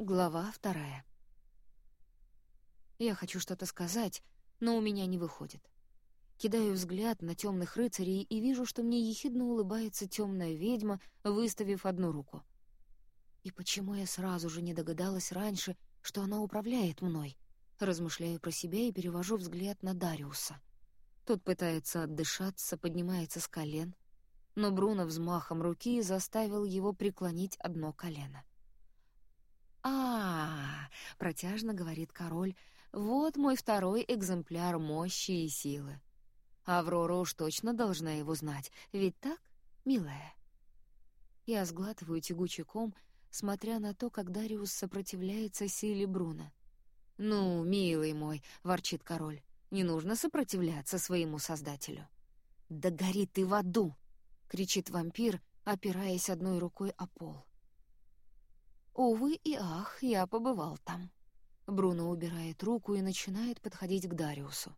Глава вторая. Я хочу что-то сказать, но у меня не выходит. Кидаю взгляд на темных рыцарей и вижу, что мне ехидно улыбается темная ведьма, выставив одну руку. И почему я сразу же не догадалась раньше, что она управляет мной? Размышляю про себя и перевожу взгляд на Дариуса. Тот пытается отдышаться, поднимается с колен, но Бруно взмахом руки заставил его преклонить одно колено. «А, протяжно говорит король, — вот мой второй экземпляр мощи и силы. Аврора уж точно должна его знать, ведь так, милая?» Я сглатываю тягучий ком, смотря на то, как Дариус сопротивляется силе Бруна. «Ну, милый мой», — ворчит король, — «не нужно сопротивляться своему создателю». «Да гори ты в аду!» — кричит вампир, опираясь одной рукой о пол. Увы и ах, я побывал там. Бруно убирает руку и начинает подходить к Дариусу.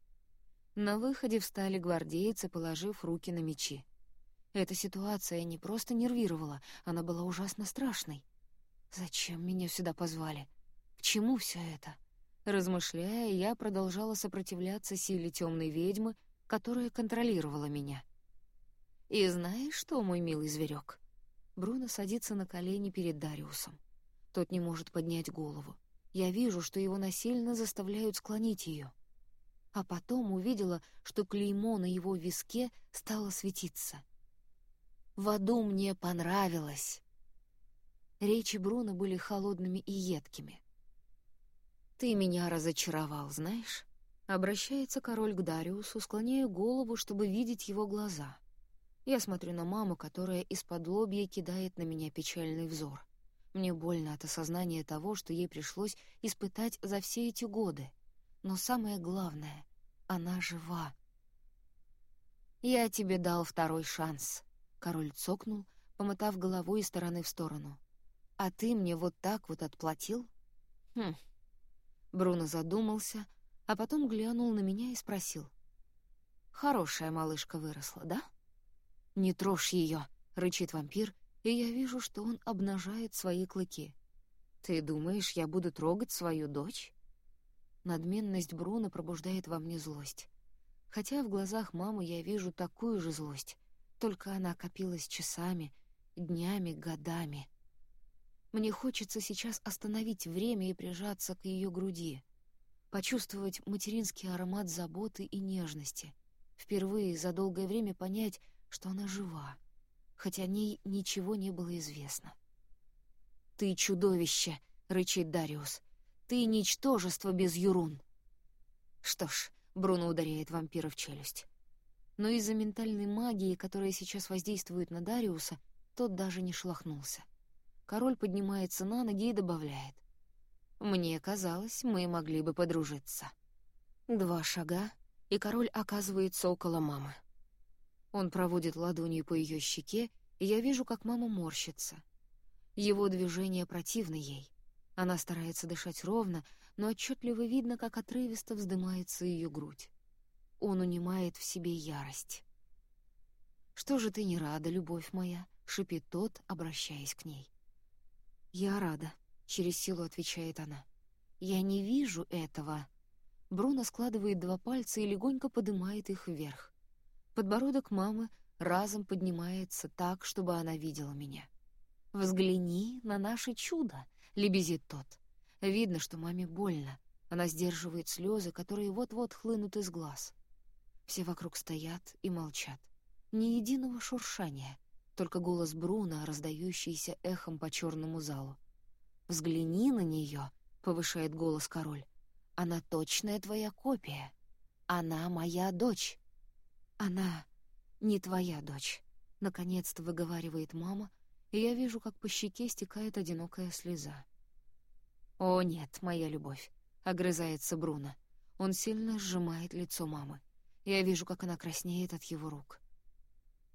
На выходе встали гвардейцы, положив руки на мечи. Эта ситуация не просто нервировала, она была ужасно страшной. Зачем меня сюда позвали? К чему все это? Размышляя, я продолжала сопротивляться силе темной ведьмы, которая контролировала меня. И знаешь что, мой милый зверек? Бруно садится на колени перед Дариусом. Тот не может поднять голову. Я вижу, что его насильно заставляют склонить ее. А потом увидела, что клеймо на его виске стало светиться. «В аду мне понравилось!» Речи Бруно были холодными и едкими. «Ты меня разочаровал, знаешь?» Обращается король к Дариусу, склоняя голову, чтобы видеть его глаза. Я смотрю на маму, которая из-под лобья кидает на меня печальный взор. Мне больно от осознания того, что ей пришлось испытать за все эти годы. Но самое главное — она жива. «Я тебе дал второй шанс», — король цокнул, помотав головой из стороны в сторону. «А ты мне вот так вот отплатил?» «Хм». Бруно задумался, а потом глянул на меня и спросил. «Хорошая малышка выросла, да?» «Не трожь ее», — рычит вампир, и я вижу, что он обнажает свои клыки. «Ты думаешь, я буду трогать свою дочь?» Надменность Бруно пробуждает во мне злость. Хотя в глазах мамы я вижу такую же злость, только она копилась часами, днями, годами. Мне хочется сейчас остановить время и прижаться к ее груди, почувствовать материнский аромат заботы и нежности, впервые за долгое время понять, что она жива хотя о ней ничего не было известно. «Ты чудовище!» — рычит Дариус. «Ты ничтожество без Юрун!» Что ж, Бруно ударяет вампира в челюсть. Но из-за ментальной магии, которая сейчас воздействует на Дариуса, тот даже не шлахнулся. Король поднимается на ноги и добавляет. «Мне казалось, мы могли бы подружиться». Два шага, и король оказывается около мамы. Он проводит ладонью по ее щеке, и я вижу, как мама морщится. Его движение противно ей. Она старается дышать ровно, но отчетливо видно, как отрывисто вздымается ее грудь. Он унимает в себе ярость. «Что же ты не рада, любовь моя?» — шипит тот, обращаясь к ней. «Я рада», — через силу отвечает она. «Я не вижу этого». Бруно складывает два пальца и легонько поднимает их вверх. Подбородок мамы разом поднимается так, чтобы она видела меня. «Взгляни на наше чудо!» — лебезит тот. Видно, что маме больно. Она сдерживает слезы, которые вот-вот хлынут из глаз. Все вокруг стоят и молчат. Ни единого шуршания, только голос Бруна, раздающийся эхом по черному залу. «Взгляни на нее!» — повышает голос король. «Она точная твоя копия. Она моя дочь. «Она не твоя дочь», — наконец-то выговаривает мама, и я вижу, как по щеке стекает одинокая слеза. «О, нет, моя любовь», — огрызается Бруно. Он сильно сжимает лицо мамы. Я вижу, как она краснеет от его рук.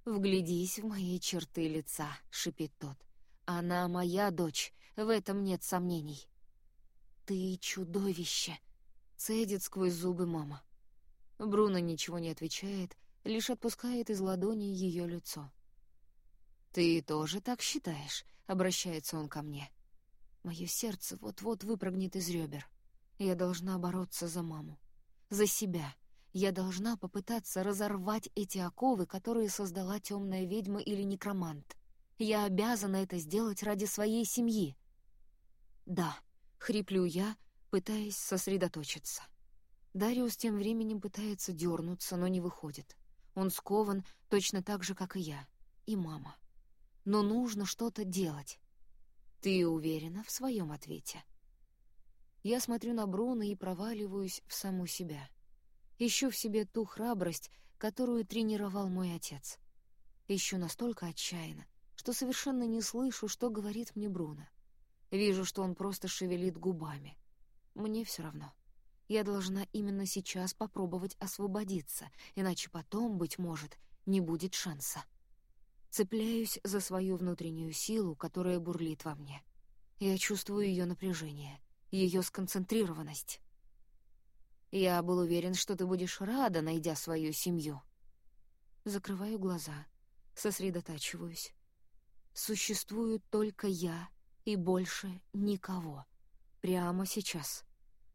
«Вглядись в мои черты лица», — шипит тот. «Она моя дочь, в этом нет сомнений». «Ты чудовище!» — цедит сквозь зубы мама. Бруно ничего не отвечает, лишь отпускает из ладони ее лицо. «Ты тоже так считаешь?» — обращается он ко мне. Мое сердце вот-вот выпрыгнет из ребер. Я должна бороться за маму. За себя. Я должна попытаться разорвать эти оковы, которые создала темная ведьма или некромант. Я обязана это сделать ради своей семьи. Да, хриплю я, пытаясь сосредоточиться. Дариус тем временем пытается дернуться, но не выходит. Он скован точно так же, как и я. И мама. Но нужно что-то делать. Ты уверена в своем ответе? Я смотрю на Бруно и проваливаюсь в саму себя. Ищу в себе ту храбрость, которую тренировал мой отец. Ищу настолько отчаянно, что совершенно не слышу, что говорит мне Бруно. Вижу, что он просто шевелит губами. Мне все равно. Я должна именно сейчас попробовать освободиться, иначе потом, быть может, не будет шанса. Цепляюсь за свою внутреннюю силу, которая бурлит во мне. Я чувствую ее напряжение, ее сконцентрированность. Я был уверен, что ты будешь рада, найдя свою семью. Закрываю глаза, сосредотачиваюсь. Существует только я и больше никого. Прямо сейчас.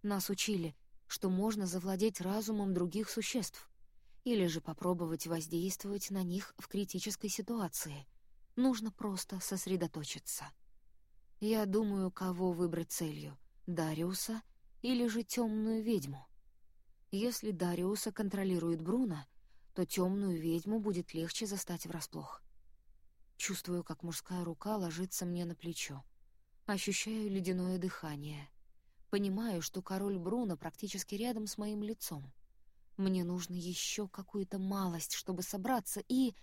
Нас учили, что можно завладеть разумом других существ или же попробовать воздействовать на них в критической ситуации. Нужно просто сосредоточиться. Я думаю, кого выбрать целью — Дариуса или же темную ведьму. Если Дариуса контролирует Бруно, то темную ведьму будет легче застать врасплох. Чувствую, как мужская рука ложится мне на плечо. Ощущаю ледяное дыхание. Понимаю, что король Бруно практически рядом с моим лицом. Мне нужно еще какую-то малость, чтобы собраться, и...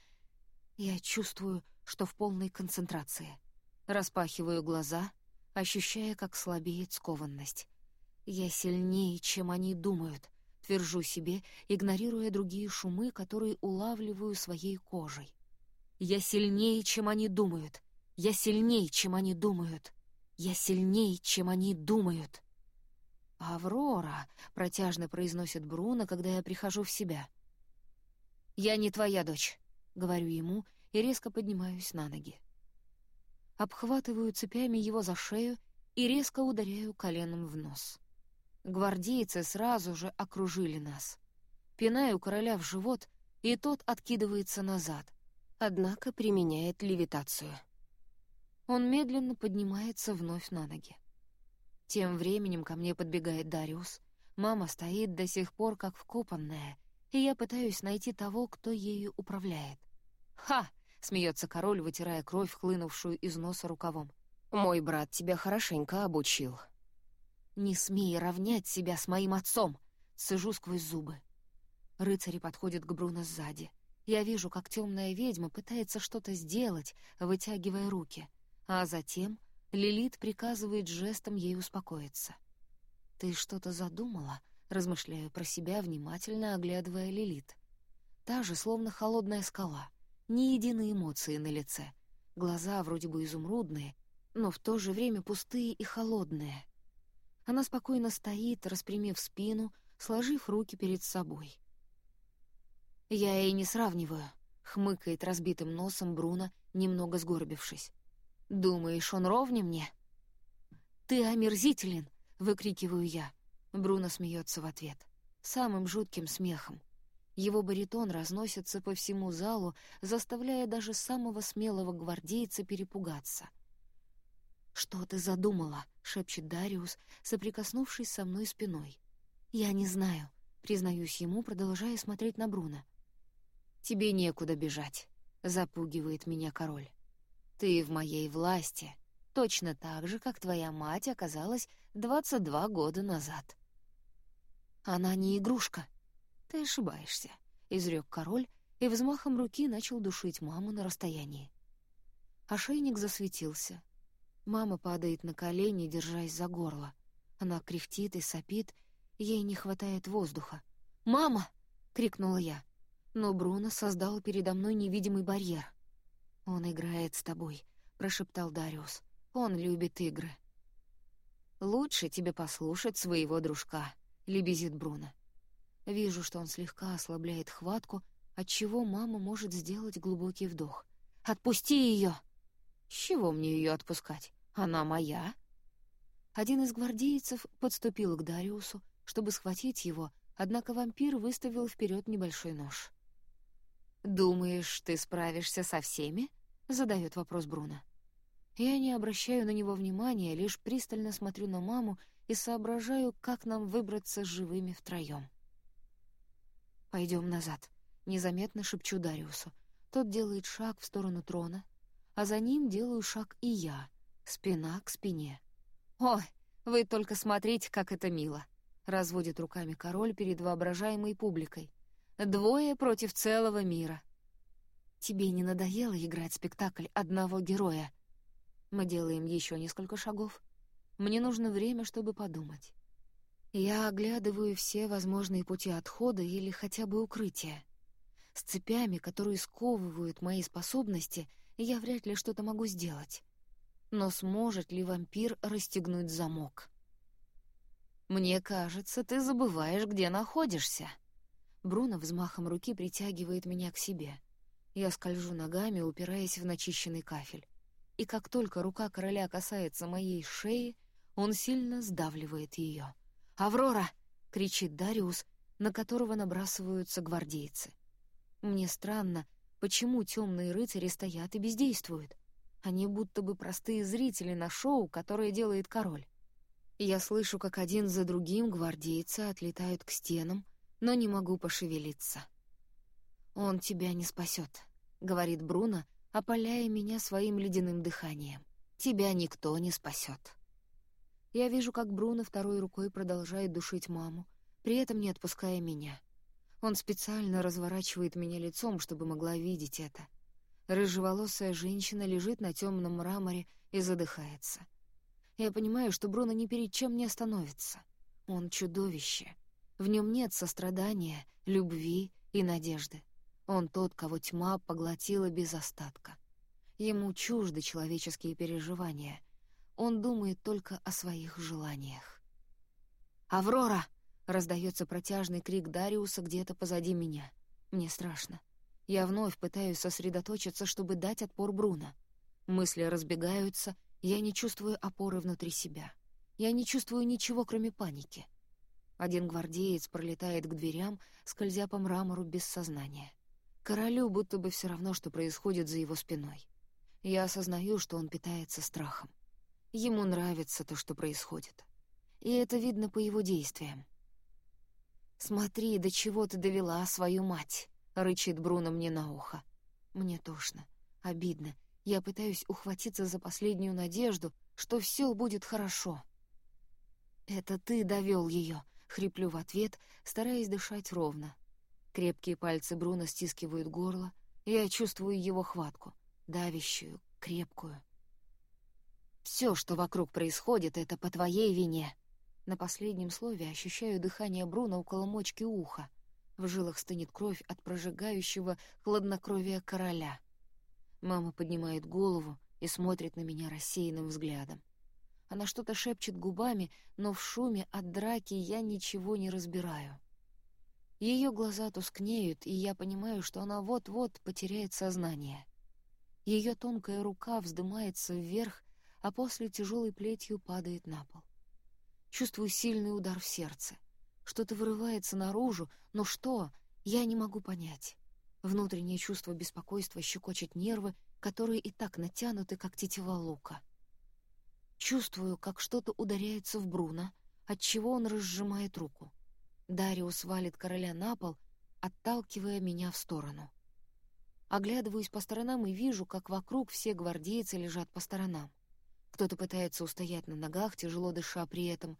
Я чувствую, что в полной концентрации. Распахиваю глаза, ощущая, как слабеет скованность. Я сильнее, чем они думают, твержу себе, игнорируя другие шумы, которые улавливаю своей кожей. Я сильнее, чем они думают. Я сильнее, чем они думают. Я сильнее, чем они думают. «Аврора», — протяжно произносит Бруно, когда я прихожу в себя. «Я не твоя дочь», — говорю ему и резко поднимаюсь на ноги. Обхватываю цепями его за шею и резко ударяю коленом в нос. Гвардейцы сразу же окружили нас. Пинаю короля в живот, и тот откидывается назад, однако применяет левитацию. Он медленно поднимается вновь на ноги. Тем временем ко мне подбегает Дариус. Мама стоит до сих пор как вкопанная, и я пытаюсь найти того, кто ею управляет. «Ха!» — смеется король, вытирая кровь, хлынувшую из носа рукавом. «Мой брат тебя хорошенько обучил». «Не смей равнять себя с моим отцом!» — сижу сквозь зубы. Рыцари подходят к Бруно сзади. Я вижу, как темная ведьма пытается что-то сделать, вытягивая руки, а затем Лилит приказывает жестом ей успокоиться. «Ты что-то задумала?» — размышляю про себя, внимательно оглядывая Лилит. Та же, словно холодная скала, ни единой эмоции на лице. Глаза вроде бы изумрудные, но в то же время пустые и холодные. Она спокойно стоит, распрямив спину, сложив руки перед собой. «Я и не сравниваю», — хмыкает разбитым носом Бруно, немного сгорбившись. Думаешь, он ровнее мне?» «Ты омерзителен!» — выкрикиваю я. Бруно смеется в ответ. Самым жутким смехом. Его баритон разносится по всему залу, заставляя даже самого смелого гвардейца перепугаться. «Что ты задумала?» — шепчет Дариус, соприкоснувшись со мной спиной. «Я не знаю», — признаюсь ему, продолжая смотреть на Бруно. «Тебе некуда бежать», — запугивает меня король. Ты в моей власти, точно так же, как твоя мать оказалась 22 года назад. Она не игрушка. Ты ошибаешься, — изрек король и взмахом руки начал душить маму на расстоянии. Ошейник засветился. Мама падает на колени, держась за горло. Она кряхтит и сопит, ей не хватает воздуха. «Мама!» — крикнула я. Но Бруно создал передо мной невидимый барьер. «Он играет с тобой», — прошептал Дариус. «Он любит игры». «Лучше тебе послушать своего дружка», — лебезит Бруно. Вижу, что он слегка ослабляет хватку, отчего мама может сделать глубокий вдох. «Отпусти ее!» «С чего мне ее отпускать? Она моя!» Один из гвардейцев подступил к Дариусу, чтобы схватить его, однако вампир выставил вперед небольшой нож. «Думаешь, ты справишься со всеми?» — задает вопрос Бруно. Я не обращаю на него внимания, лишь пристально смотрю на маму и соображаю, как нам выбраться живыми втроем. Пойдем назад», — незаметно шепчу Дариусу. Тот делает шаг в сторону трона, а за ним делаю шаг и я, спина к спине. «Ой, вы только смотрите, как это мило!» — разводит руками король перед воображаемой публикой. «Двое против целого мира!» «Тебе не надоело играть спектакль одного героя?» Мы делаем еще несколько шагов. Мне нужно время, чтобы подумать. Я оглядываю все возможные пути отхода или хотя бы укрытия. С цепями, которые сковывают мои способности, я вряд ли что-то могу сделать. Но сможет ли вампир расстегнуть замок? «Мне кажется, ты забываешь, где находишься». Бруно взмахом руки притягивает меня к себе. Я скольжу ногами, упираясь в начищенный кафель. И как только рука короля касается моей шеи, он сильно сдавливает ее. «Аврора!» — кричит Дариус, на которого набрасываются гвардейцы. Мне странно, почему темные рыцари стоят и бездействуют. Они будто бы простые зрители на шоу, которое делает король. Я слышу, как один за другим гвардейцы отлетают к стенам, но не могу пошевелиться. «Он тебя не спасет», — говорит Бруно, опаляя меня своим ледяным дыханием. «Тебя никто не спасет». Я вижу, как Бруно второй рукой продолжает душить маму, при этом не отпуская меня. Он специально разворачивает меня лицом, чтобы могла видеть это. Рыжеволосая женщина лежит на темном мраморе и задыхается. Я понимаю, что Бруно ни перед чем не остановится. Он чудовище. В нем нет сострадания, любви и надежды. Он тот, кого тьма поглотила без остатка. Ему чужды человеческие переживания. Он думает только о своих желаниях. «Аврора!» — раздается протяжный крик Дариуса где-то позади меня. Мне страшно. Я вновь пытаюсь сосредоточиться, чтобы дать отпор Бруно. Мысли разбегаются, я не чувствую опоры внутри себя. Я не чувствую ничего, кроме паники. Один гвардеец пролетает к дверям, скользя по мрамору без сознания. Королю будто бы все равно, что происходит за его спиной. Я осознаю, что он питается страхом. Ему нравится то, что происходит. И это видно по его действиям. «Смотри, до чего ты довела свою мать!» — рычит Бруно мне на ухо. Мне тошно, обидно. Я пытаюсь ухватиться за последнюю надежду, что все будет хорошо. «Это ты довел ее!» — хриплю в ответ, стараясь дышать ровно. Крепкие пальцы Бруно стискивают горло. Я чувствую его хватку, давящую, крепкую. Все, что вокруг происходит, это по твоей вине. На последнем слове ощущаю дыхание Бруно около мочки уха. В жилах стынет кровь от прожигающего хладнокровия короля. Мама поднимает голову и смотрит на меня рассеянным взглядом. Она что-то шепчет губами, но в шуме от драки я ничего не разбираю. Ее глаза тускнеют, и я понимаю, что она вот-вот потеряет сознание. Ее тонкая рука вздымается вверх, а после тяжелой плетью падает на пол. Чувствую сильный удар в сердце. Что-то вырывается наружу, но что, я не могу понять. Внутреннее чувство беспокойства щекочет нервы, которые и так натянуты, как тетива лука. Чувствую, как что-то ударяется в Бруно, отчего он разжимает руку. Дариус валит короля на пол, отталкивая меня в сторону. Оглядываюсь по сторонам и вижу, как вокруг все гвардейцы лежат по сторонам. Кто-то пытается устоять на ногах, тяжело дыша при этом.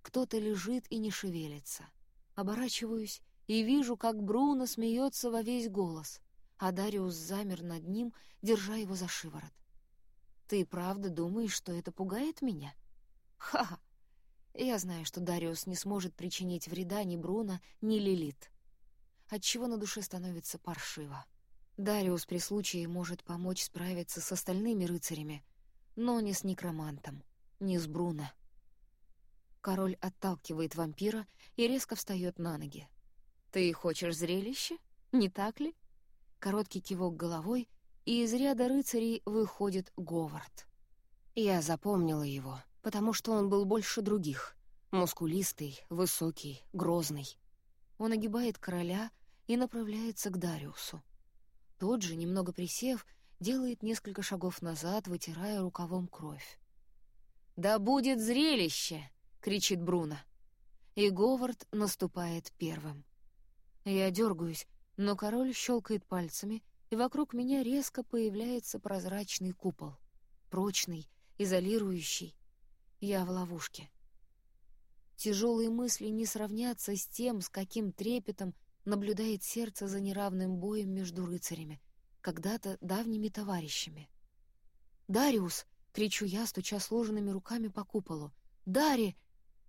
Кто-то лежит и не шевелится. Оборачиваюсь и вижу, как Бруно смеется во весь голос, а Дариус замер над ним, держа его за шиворот. «Ты правда думаешь, что это пугает меня?» «Ха-ха! Я знаю, что Дариус не сможет причинить вреда ни Бруно, ни Лилит. Отчего на душе становится паршиво. Дариус при случае может помочь справиться с остальными рыцарями, но не с некромантом, не с Бруно. Король отталкивает вампира и резко встает на ноги. «Ты хочешь зрелище? Не так ли?» Короткий кивок головой, и из ряда рыцарей выходит Говард. Я запомнила его — потому что он был больше других. Мускулистый, высокий, грозный. Он огибает короля и направляется к Дариусу. Тот же, немного присев, делает несколько шагов назад, вытирая рукавом кровь. «Да будет зрелище!» — кричит Бруно. И Говард наступает первым. Я дергаюсь, но король щелкает пальцами, и вокруг меня резко появляется прозрачный купол. Прочный, изолирующий. Я в ловушке. Тяжелые мысли не сравнятся с тем, с каким трепетом наблюдает сердце за неравным боем между рыцарями, когда-то давними товарищами. «Дариус!» — кричу я, стуча сложенными руками по куполу. «Дари!»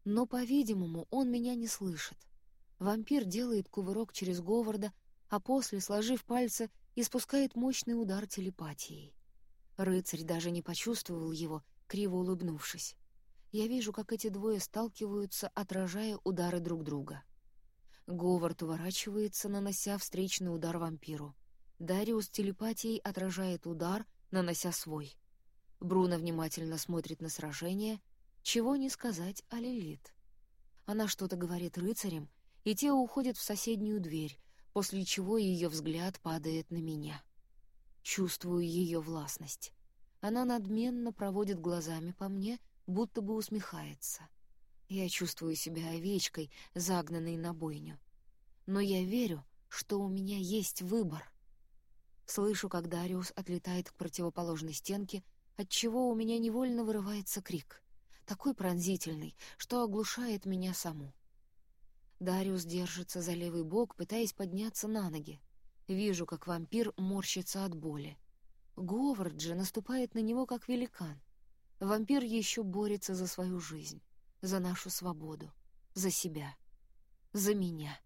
Но, по-видимому, он меня не слышит. Вампир делает кувырок через Говарда, а после, сложив пальцы, испускает мощный удар телепатией. Рыцарь даже не почувствовал его, криво улыбнувшись. Я вижу, как эти двое сталкиваются, отражая удары друг друга. Говард уворачивается, нанося встречный удар вампиру. Дариус телепатией отражает удар, нанося свой. Бруно внимательно смотрит на сражение, чего не сказать о Лилит. Она что-то говорит рыцарям, и те уходят в соседнюю дверь, после чего ее взгляд падает на меня. Чувствую ее властность. Она надменно проводит глазами по мне, будто бы усмехается. Я чувствую себя овечкой, загнанной на бойню. Но я верю, что у меня есть выбор. Слышу, как Дариус отлетает к противоположной стенке, отчего у меня невольно вырывается крик. Такой пронзительный, что оглушает меня саму. Дариус держится за левый бок, пытаясь подняться на ноги. Вижу, как вампир морщится от боли. Говард же наступает на него, как великан. Вампир еще борется за свою жизнь, за нашу свободу, за себя, за меня.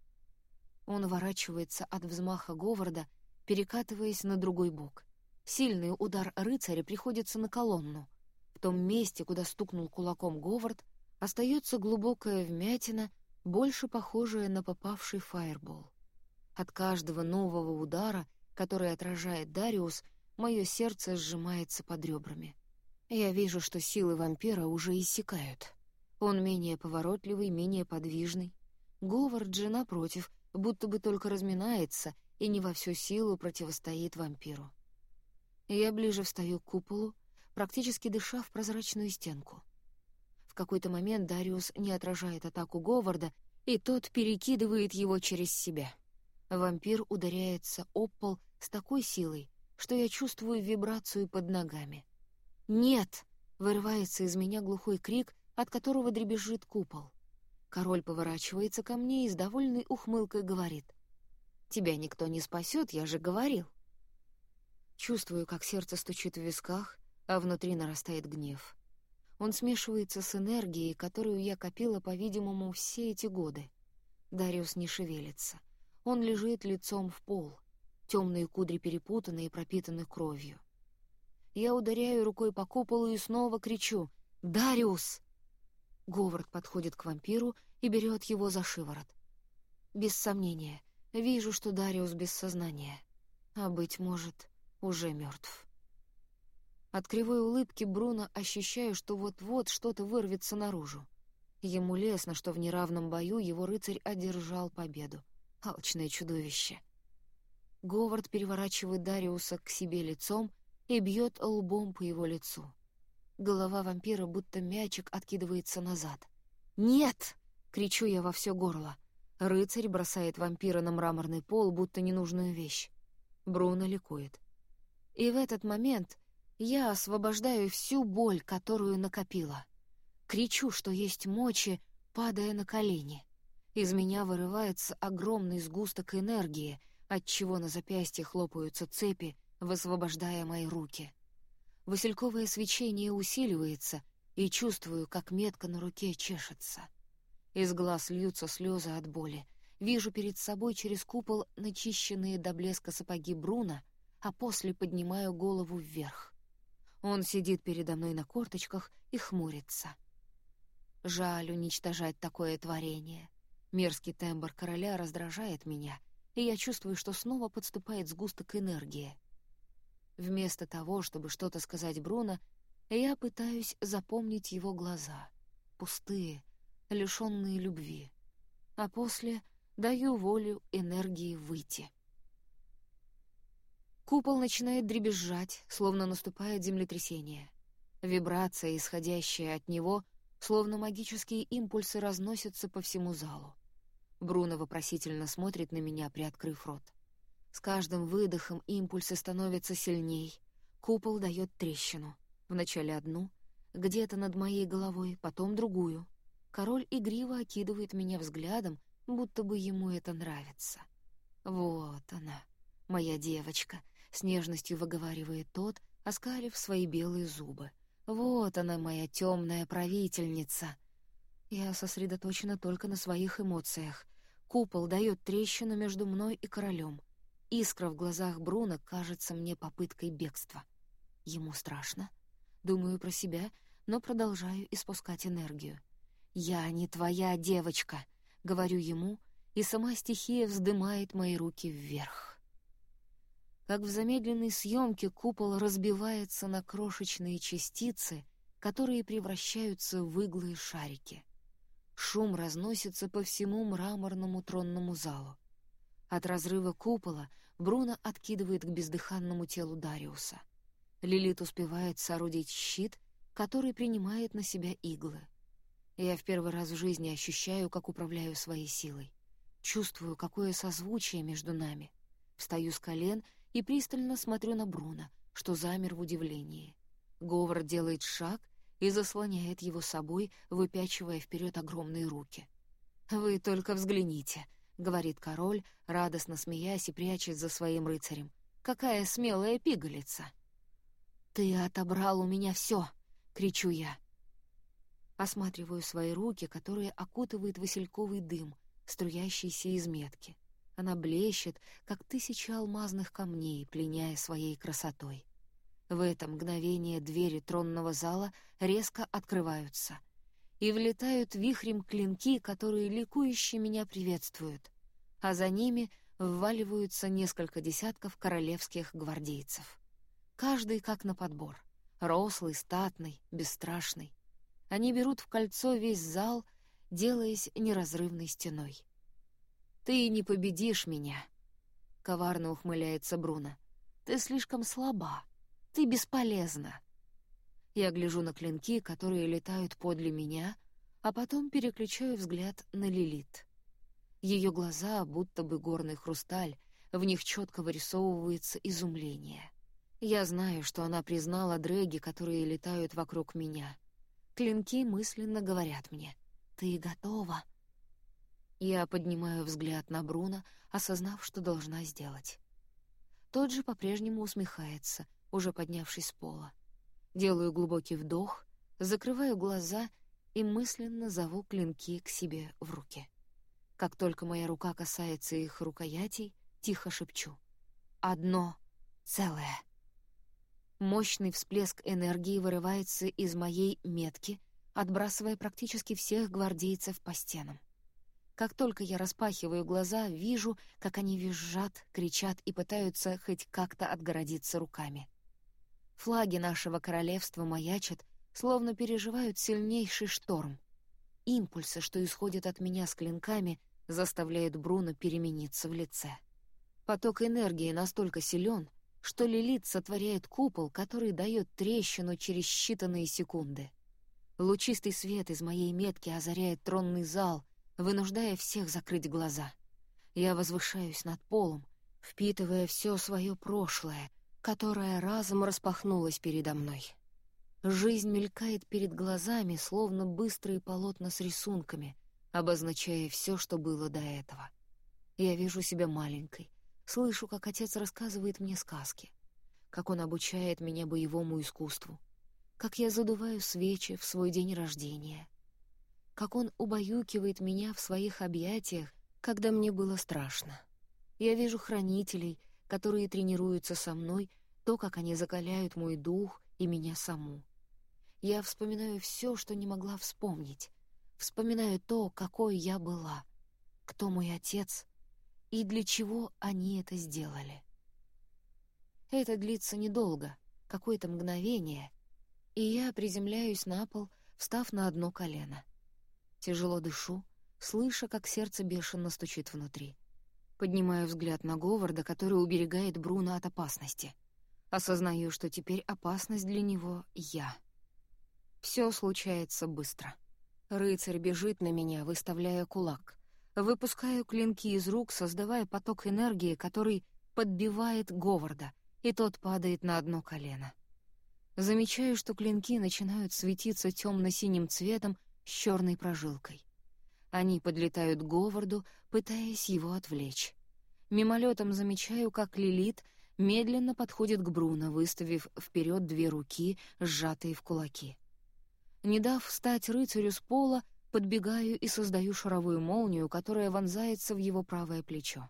Он уворачивается от взмаха Говарда, перекатываясь на другой бок. Сильный удар рыцаря приходится на колонну. В том месте, куда стукнул кулаком Говард, остается глубокая вмятина, больше похожая на попавший фаербол. От каждого нового удара, который отражает Дариус, мое сердце сжимается под ребрами. Я вижу, что силы вампира уже иссякают. Он менее поворотливый, менее подвижный. Говард же, напротив, будто бы только разминается и не во всю силу противостоит вампиру. Я ближе встаю к куполу, практически дыша в прозрачную стенку. Какой-то момент Дариус не отражает атаку Говарда, и тот перекидывает его через себя. Вампир ударяется об пол с такой силой, что я чувствую вибрацию под ногами. «Нет!» — вырывается из меня глухой крик, от которого дребезжит купол. Король поворачивается ко мне и с довольной ухмылкой говорит. «Тебя никто не спасет, я же говорил». Чувствую, как сердце стучит в висках, а внутри нарастает гнев. Он смешивается с энергией, которую я копила, по-видимому, все эти годы. Дариус не шевелится. Он лежит лицом в пол. Темные кудри перепутаны и пропитаны кровью. Я ударяю рукой по куполу и снова кричу «Дариус!». Говард подходит к вампиру и берет его за шиворот. Без сомнения, вижу, что Дариус без сознания, а, быть может, уже мертв. От кривой улыбки Бруно ощущаю, что вот-вот что-то вырвется наружу. Ему лестно, что в неравном бою его рыцарь одержал победу. Алчное чудовище. Говард переворачивает Дариуса к себе лицом и бьет лбом по его лицу. Голова вампира, будто мячик, откидывается назад. «Нет!» — кричу я во все горло. Рыцарь бросает вампира на мраморный пол, будто ненужную вещь. Бруно ликует. И в этот момент я освобождаю всю боль, которую накопила. Кричу, что есть мочи, падая на колени. Из меня вырывается огромный сгусток энергии, отчего на запястье хлопаются цепи, высвобождая мои руки. Васильковое свечение усиливается, и чувствую, как метка на руке чешется. Из глаз льются слезы от боли. Вижу перед собой через купол начищенные до блеска сапоги Бруна, а после поднимаю голову вверх. Он сидит передо мной на корточках и хмурится. Жаль уничтожать такое творение. Мерзкий тембр короля раздражает меня, и я чувствую, что снова подступает сгусток энергии. Вместо того, чтобы что-то сказать Бруно, Я пытаюсь запомнить его глаза, пустые, лишенные любви, а после даю волю энергии выйти. Купол начинает дребезжать, словно наступает землетрясение. Вибрация, исходящая от него, словно магические импульсы разносятся по всему залу. Бруно вопросительно смотрит на меня, приоткрыв рот. С каждым выдохом импульсы становятся сильней. Купол дает трещину. Вначале одну, где-то над моей головой, потом другую. Король игриво окидывает меня взглядом, будто бы ему это нравится. Вот она, моя девочка, с нежностью выговаривает тот, оскалив свои белые зубы. «Вот она, моя темная правительница!» Я сосредоточена только на своих эмоциях. Купол дает трещину между мной и королем. Искра в глазах Бруно кажется мне попыткой бегства. Ему страшно. Думаю про себя, но продолжаю испускать энергию. «Я не твоя девочка», — говорю ему, и сама стихия вздымает мои руки вверх как в замедленной съемке купол разбивается на крошечные частицы, которые превращаются в иглы и шарики. Шум разносится по всему мраморному тронному залу. От разрыва купола Бруно откидывает к бездыханному телу Дариуса. Лилит успевает соорудить щит, который принимает на себя иглы. Я в первый раз в жизни ощущаю, как управляю своей силой. Чувствую, какое созвучие между нами. Встаю с колен — и пристально смотрю на Бруно, что замер в удивлении. Говард делает шаг и заслоняет его собой, выпячивая вперед огромные руки. «Вы только взгляните», — говорит король, радостно смеясь и прячет за своим рыцарем. «Какая смелая пигалица!» «Ты отобрал у меня все!» — кричу я. Осматриваю свои руки, которые окутывает васильковый дым, струящийся из метки. Она блещет, как тысяча алмазных камней, пленяя своей красотой. В это мгновение двери тронного зала резко открываются, и влетают вихрем клинки, которые ликующе меня приветствуют, а за ними вваливаются несколько десятков королевских гвардейцев. Каждый как на подбор, рослый, статный, бесстрашный. Они берут в кольцо весь зал, делаясь неразрывной стеной. «Ты не победишь меня», — коварно ухмыляется Бруно. «Ты слишком слаба. Ты бесполезна». Я гляжу на клинки, которые летают подле меня, а потом переключаю взгляд на Лилит. Ее глаза, будто бы горный хрусталь, в них четко вырисовывается изумление. Я знаю, что она признала дрэги, которые летают вокруг меня. Клинки мысленно говорят мне «Ты готова?» Я поднимаю взгляд на Бруно, осознав, что должна сделать. Тот же по-прежнему усмехается, уже поднявшись с пола. Делаю глубокий вдох, закрываю глаза и мысленно зову клинки к себе в руки. Как только моя рука касается их рукоятей, тихо шепчу. «Одно целое». Мощный всплеск энергии вырывается из моей метки, отбрасывая практически всех гвардейцев по стенам. Как только я распахиваю глаза, вижу, как они визжат, кричат и пытаются хоть как-то отгородиться руками. Флаги нашего королевства маячат, словно переживают сильнейший шторм. Импульсы, что исходят от меня с клинками, заставляют Бруно перемениться в лице. Поток энергии настолько силен, что Лилит сотворяет купол, который дает трещину через считанные секунды. Лучистый свет из моей метки озаряет тронный зал — вынуждая всех закрыть глаза. Я возвышаюсь над полом, впитывая все свое прошлое, которое разом распахнулось передо мной. Жизнь мелькает перед глазами, словно быстрые полотна с рисунками, обозначая все, что было до этого. Я вижу себя маленькой, слышу, как отец рассказывает мне сказки, как он обучает меня боевому искусству, как я задуваю свечи в свой день рождения — как он убаюкивает меня в своих объятиях, когда мне было страшно. Я вижу хранителей, которые тренируются со мной, то, как они закаляют мой дух и меня саму. Я вспоминаю все, что не могла вспомнить. Вспоминаю то, какой я была, кто мой отец и для чего они это сделали. Это длится недолго, какое-то мгновение, и я приземляюсь на пол, встав на одно колено. Тяжело дышу, слыша, как сердце бешено стучит внутри. Поднимаю взгляд на Говарда, который уберегает Бруно от опасности. Осознаю, что теперь опасность для него — я. Все случается быстро. Рыцарь бежит на меня, выставляя кулак. Выпускаю клинки из рук, создавая поток энергии, который подбивает Говарда, и тот падает на одно колено. Замечаю, что клинки начинают светиться темно-синим цветом с черной прожилкой. Они подлетают к Говарду, пытаясь его отвлечь. Мимолетом замечаю, как Лилит медленно подходит к Бруно, выставив вперед две руки, сжатые в кулаки. Не дав встать рыцарю с пола, подбегаю и создаю шаровую молнию, которая вонзается в его правое плечо.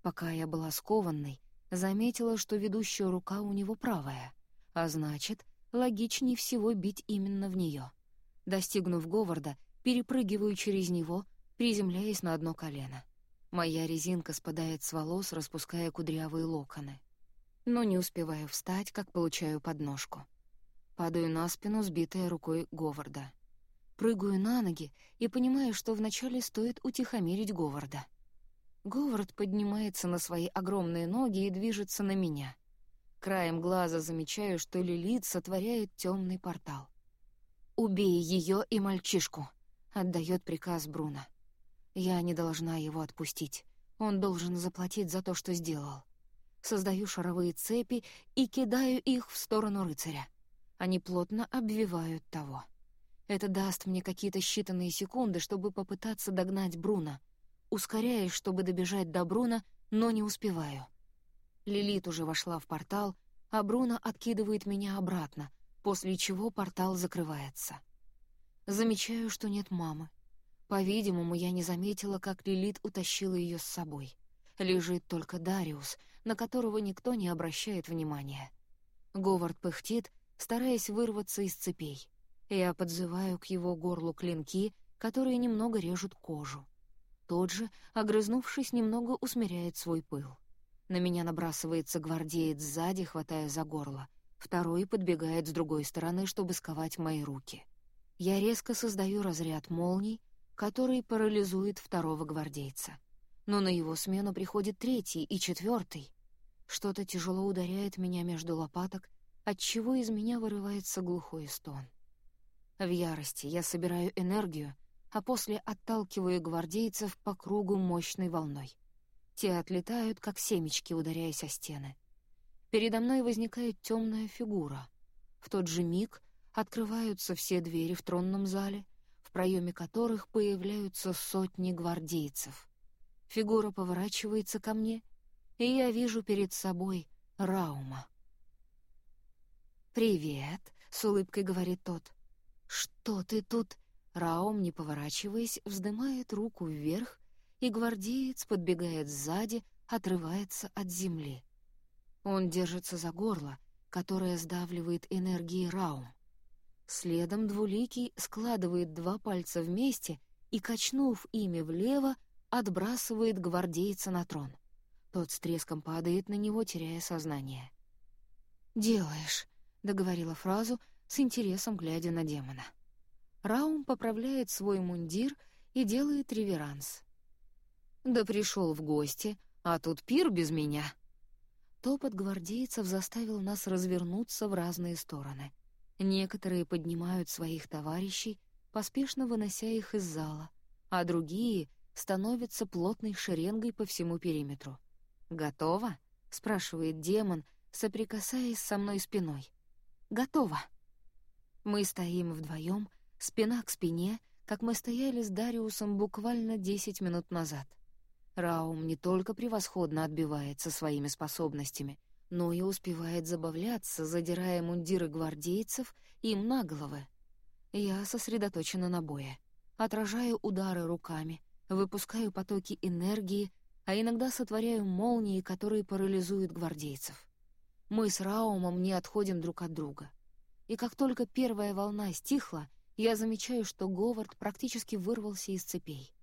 Пока я была скованной, заметила, что ведущая рука у него правая, а значит, логичнее всего бить именно в нее. Достигнув Говарда, перепрыгиваю через него, приземляясь на одно колено. Моя резинка спадает с волос, распуская кудрявые локоны. Но не успеваю встать, как получаю подножку. Падаю на спину, сбитая рукой Говарда. Прыгаю на ноги и понимаю, что вначале стоит утихомирить Говарда. Говард поднимается на свои огромные ноги и движется на меня. Краем глаза замечаю, что Лилит сотворяет темный портал. «Убей ее и мальчишку», — отдает приказ Бруно. Я не должна его отпустить. Он должен заплатить за то, что сделал. Создаю шаровые цепи и кидаю их в сторону рыцаря. Они плотно обвивают того. Это даст мне какие-то считанные секунды, чтобы попытаться догнать Бруно. Ускоряюсь, чтобы добежать до Бруно, но не успеваю. Лилит уже вошла в портал, а Бруно откидывает меня обратно, после чего портал закрывается. Замечаю, что нет мамы. По-видимому, я не заметила, как Лилит утащила ее с собой. Лежит только Дариус, на которого никто не обращает внимания. Говард пыхтит, стараясь вырваться из цепей. Я подзываю к его горлу клинки, которые немного режут кожу. Тот же, огрызнувшись, немного усмиряет свой пыл. На меня набрасывается гвардеец сзади, хватая за горло. Второй подбегает с другой стороны, чтобы сковать мои руки. Я резко создаю разряд молний, который парализует второго гвардейца. Но на его смену приходит третий и четвертый. Что-то тяжело ударяет меня между лопаток, отчего из меня вырывается глухой стон. В ярости я собираю энергию, а после отталкиваю гвардейцев по кругу мощной волной. Те отлетают, как семечки, ударяясь о стены. Передо мной возникает темная фигура. В тот же миг открываются все двери в тронном зале, в проеме которых появляются сотни гвардейцев. Фигура поворачивается ко мне, и я вижу перед собой Раума. «Привет», — с улыбкой говорит тот. «Что ты тут?» Раум, не поворачиваясь, вздымает руку вверх, и гвардеец подбегает сзади, отрывается от земли. Он держится за горло, которое сдавливает энергией Раум. Следом Двуликий складывает два пальца вместе и, качнув ими влево, отбрасывает гвардейца на трон. Тот с треском падает на него, теряя сознание. «Делаешь», — договорила фразу, с интересом глядя на демона. Раум поправляет свой мундир и делает реверанс. «Да пришел в гости, а тут пир без меня». Топот гвардейцев заставил нас развернуться в разные стороны. Некоторые поднимают своих товарищей, поспешно вынося их из зала, а другие становятся плотной шеренгой по всему периметру. «Готово?» — спрашивает демон, соприкасаясь со мной спиной. «Готово!» Мы стоим вдвоем, спина к спине, как мы стояли с Дариусом буквально десять минут назад. Раум не только превосходно отбивается своими способностями, но и успевает забавляться, задирая мундиры гвардейцев им на головы. Я сосредоточена на бое. Отражаю удары руками, выпускаю потоки энергии, а иногда сотворяю молнии, которые парализуют гвардейцев. Мы с Раумом не отходим друг от друга и как только первая волна стихла, я замечаю, что Говард практически вырвался из цепей.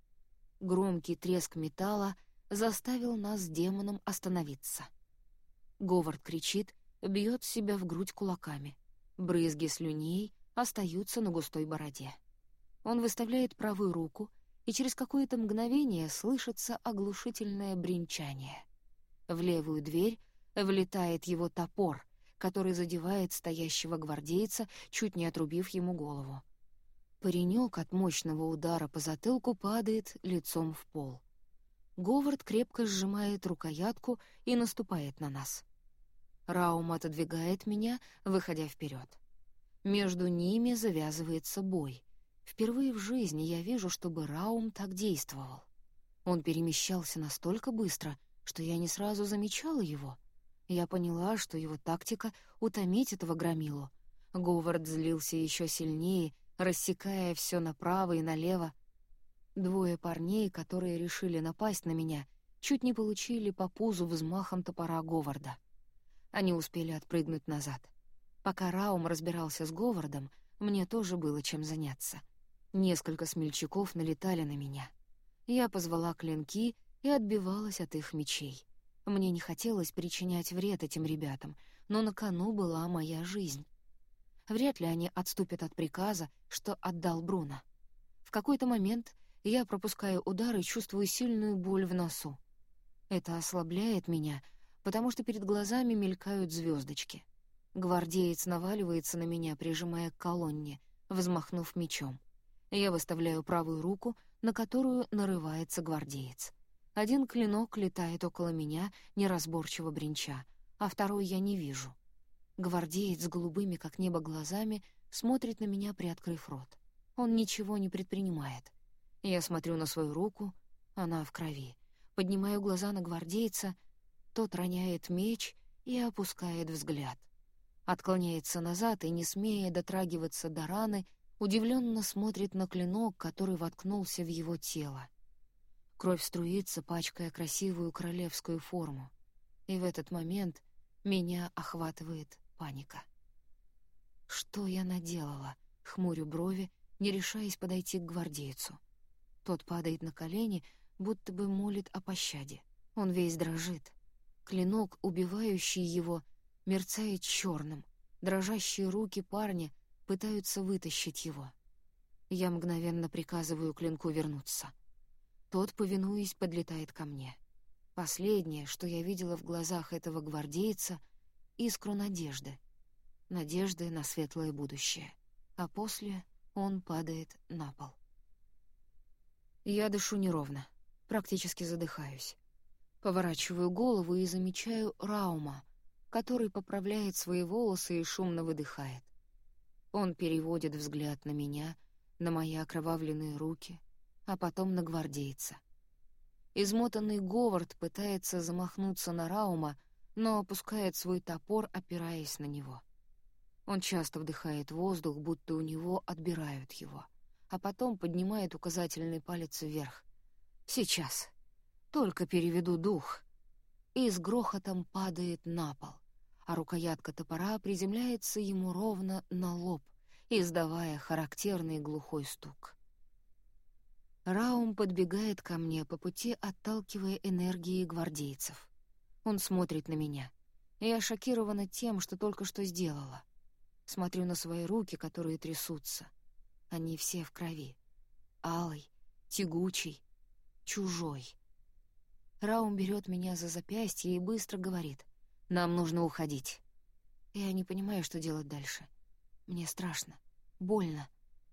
Громкий треск металла заставил нас с демоном остановиться. Говард кричит, бьет себя в грудь кулаками. Брызги слюней остаются на густой бороде. Он выставляет правую руку, и через какое-то мгновение слышится оглушительное бренчание. В левую дверь влетает его топор, который задевает стоящего гвардейца, чуть не отрубив ему голову. Паренек от мощного удара по затылку падает лицом в пол. Говард крепко сжимает рукоятку и наступает на нас. Раум отодвигает меня, выходя вперед. Между ними завязывается бой. Впервые в жизни я вижу, чтобы Раум так действовал. Он перемещался настолько быстро, что я не сразу замечала его. Я поняла, что его тактика — утомить этого громилу. Говард злился еще сильнее, рассекая все направо и налево. Двое парней, которые решили напасть на меня, чуть не получили по пузу взмахом топора Говарда. Они успели отпрыгнуть назад. Пока Раум разбирался с Говардом, мне тоже было чем заняться. Несколько смельчаков налетали на меня. Я позвала клинки и отбивалась от их мечей. Мне не хотелось причинять вред этим ребятам, но на кону была моя жизнь. Вряд ли они отступят от приказа, что отдал Бруно. В какой-то момент я пропускаю удар и чувствую сильную боль в носу. Это ослабляет меня, потому что перед глазами мелькают звездочки. Гвардеец наваливается на меня, прижимая к колонне, взмахнув мечом. Я выставляю правую руку, на которую нарывается гвардеец. Один клинок летает около меня, неразборчиво бренча, а второй я не вижу — Гвардеец с голубыми, как небо, глазами смотрит на меня, приоткрыв рот. Он ничего не предпринимает. Я смотрю на свою руку, она в крови. Поднимаю глаза на гвардейца, тот роняет меч и опускает взгляд. Отклоняется назад и, не смея дотрагиваться до раны, удивленно смотрит на клинок, который воткнулся в его тело. Кровь струится, пачкая красивую королевскую форму. И в этот момент меня охватывает паника. Что я наделала? Хмурю брови, не решаясь подойти к гвардейцу. Тот падает на колени, будто бы молит о пощаде. Он весь дрожит. Клинок, убивающий его, мерцает черным. Дрожащие руки парня пытаются вытащить его. Я мгновенно приказываю клинку вернуться. Тот, повинуясь, подлетает ко мне. Последнее, что я видела в глазах этого гвардейца — искру надежды. Надежды на светлое будущее. А после он падает на пол. Я дышу неровно, практически задыхаюсь. Поворачиваю голову и замечаю Раума, который поправляет свои волосы и шумно выдыхает. Он переводит взгляд на меня, на мои окровавленные руки, а потом на гвардейца. Измотанный Говард пытается замахнуться на Раума, но опускает свой топор, опираясь на него. Он часто вдыхает воздух, будто у него отбирают его, а потом поднимает указательный палец вверх. «Сейчас. Только переведу дух». И с грохотом падает на пол, а рукоятка топора приземляется ему ровно на лоб, издавая характерный глухой стук. Раум подбегает ко мне по пути, отталкивая энергии гвардейцев. Он смотрит на меня. Я шокирована тем, что только что сделала. Смотрю на свои руки, которые трясутся. Они все в крови. Алый, тягучий, чужой. Раум берет меня за запястье и быстро говорит. «Нам нужно уходить». Я не понимаю, что делать дальше. Мне страшно, больно.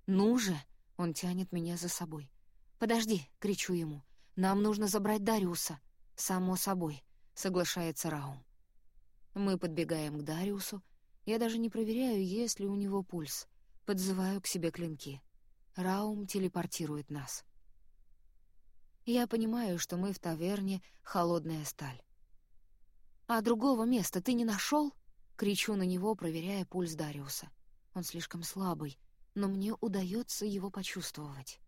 «Ну же!» — он тянет меня за собой. «Подожди!» — кричу ему. «Нам нужно забрать Дариуса». «Само собой. — соглашается Раум. Мы подбегаем к Дариусу. Я даже не проверяю, есть ли у него пульс. Подзываю к себе клинки. Раум телепортирует нас. Я понимаю, что мы в таверне «Холодная сталь». «А другого места ты не нашел? кричу на него, проверяя пульс Дариуса. Он слишком слабый, но мне удается его почувствовать.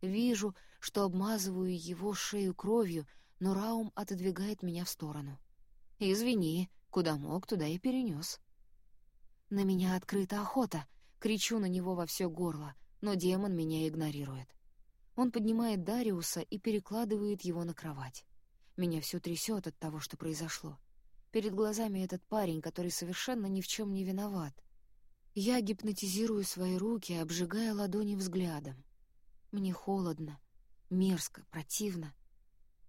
Вижу, что обмазываю его шею кровью, но Раум отодвигает меня в сторону. «Извини, куда мог, туда и перенес. На меня открыта охота, кричу на него во все горло, но демон меня игнорирует. Он поднимает Дариуса и перекладывает его на кровать. Меня все трясет от того, что произошло. Перед глазами этот парень, который совершенно ни в чем не виноват. Я гипнотизирую свои руки, обжигая ладони взглядом. Мне холодно, мерзко, противно.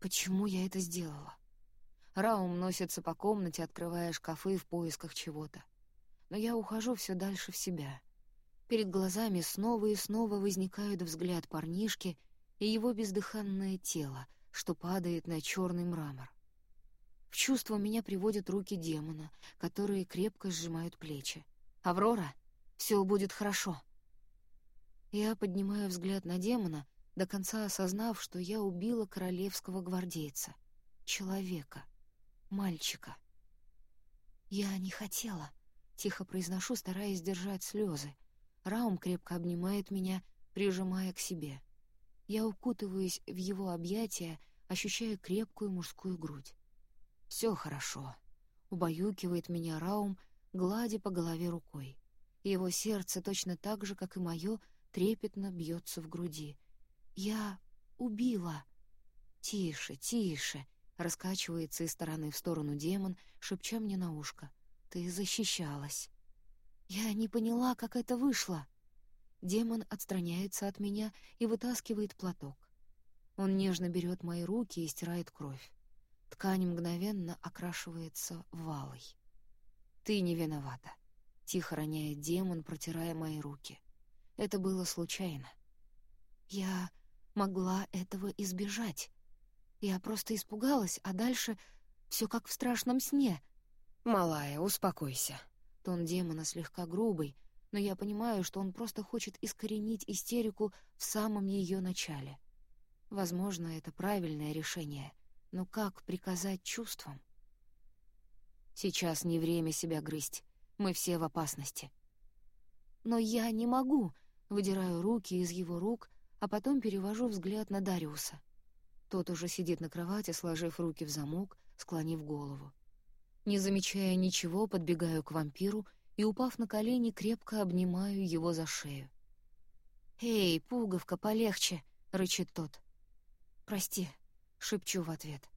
Почему я это сделала? Раум носится по комнате, открывая шкафы в поисках чего-то. Но я ухожу все дальше в себя. Перед глазами снова и снова возникают взгляд парнишки и его бездыханное тело, что падает на черный мрамор. В чувство меня приводят руки демона, которые крепко сжимают плечи. «Аврора, все будет хорошо!» Я поднимаю взгляд на демона, до конца осознав, что я убила королевского гвардейца. Человека. Мальчика. «Я не хотела», — тихо произношу, стараясь сдержать слезы. Раум крепко обнимает меня, прижимая к себе. Я укутываюсь в его объятия, ощущая крепкую мужскую грудь. Все хорошо», — убаюкивает меня Раум, гладя по голове рукой. Его сердце точно так же, как и мое, трепетно бьется в груди. «Я убила!» «Тише, тише!» — раскачивается из стороны в сторону демон, шепча мне на ушко. «Ты защищалась!» «Я не поняла, как это вышло!» Демон отстраняется от меня и вытаскивает платок. Он нежно берет мои руки и стирает кровь. Ткань мгновенно окрашивается валой. «Ты не виновата», — тихо роняет демон, протирая мои руки. «Это было случайно». «Я могла этого избежать. Я просто испугалась, а дальше все как в страшном сне». «Малая, успокойся». Тон демона слегка грубый, но я понимаю, что он просто хочет искоренить истерику в самом ее начале. Возможно, это правильное решение — но как приказать чувствам? Сейчас не время себя грызть. Мы все в опасности. Но я не могу. Выдираю руки из его рук, а потом перевожу взгляд на Дариуса. Тот уже сидит на кровати, сложив руки в замок, склонив голову. Не замечая ничего, подбегаю к вампиру и, упав на колени, крепко обнимаю его за шею. «Эй, пуговка, полегче!» — рычит тот. «Прости, шепчу в ответ.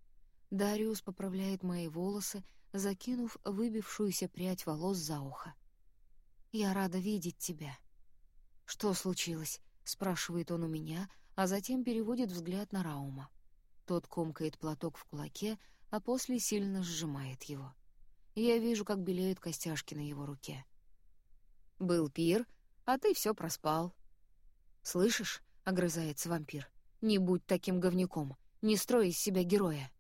Дариус поправляет мои волосы, закинув выбившуюся прядь волос за ухо. «Я рада видеть тебя». «Что случилось?» — спрашивает он у меня, а затем переводит взгляд на Раума. Тот комкает платок в кулаке, а после сильно сжимает его. Я вижу, как белеют костяшки на его руке. «Был пир, а ты все проспал». «Слышишь?» — огрызается вампир. «Не будь таким говнюком. Не строй из себя героя.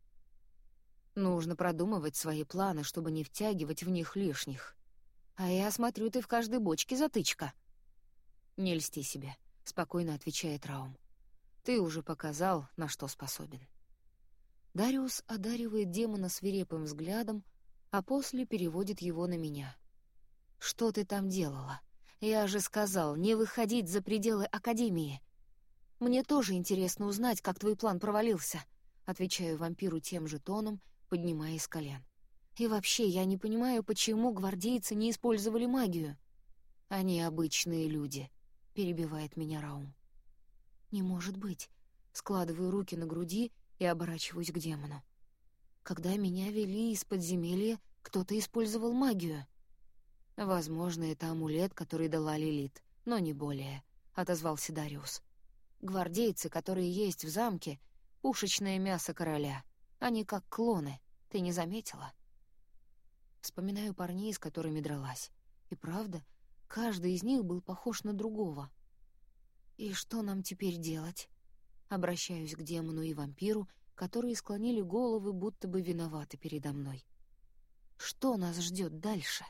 Нужно продумывать свои планы, чтобы не втягивать в них лишних. А я смотрю, ты в каждой бочке затычка. Не льсти себе, — спокойно отвечает Раум. Ты уже показал, на что способен. Дариус одаривает демона свирепым взглядом, а после переводит его на меня. «Что ты там делала? Я же сказал, не выходить за пределы Академии. «Мне тоже интересно узнать, как твой план провалился», — отвечаю вампиру тем же тоном, поднимаясь с колен. «И вообще, я не понимаю, почему гвардейцы не использовали магию». «Они обычные люди», — перебивает меня Раум. «Не может быть». Складываю руки на груди и оборачиваюсь к демону. Когда меня вели из подземелья, кто-то использовал магию. «Возможно, это амулет, который дала Лилит, но не более», — отозвался Дариус. Гвардейцы, которые есть в замке, — пушечное мясо короля. Они как клоны. Ты не заметила? Вспоминаю парней, с которыми дралась. И правда, каждый из них был похож на другого. И что нам теперь делать? Обращаюсь к демону и вампиру, которые склонили головы, будто бы виноваты передо мной. Что нас ждет дальше?»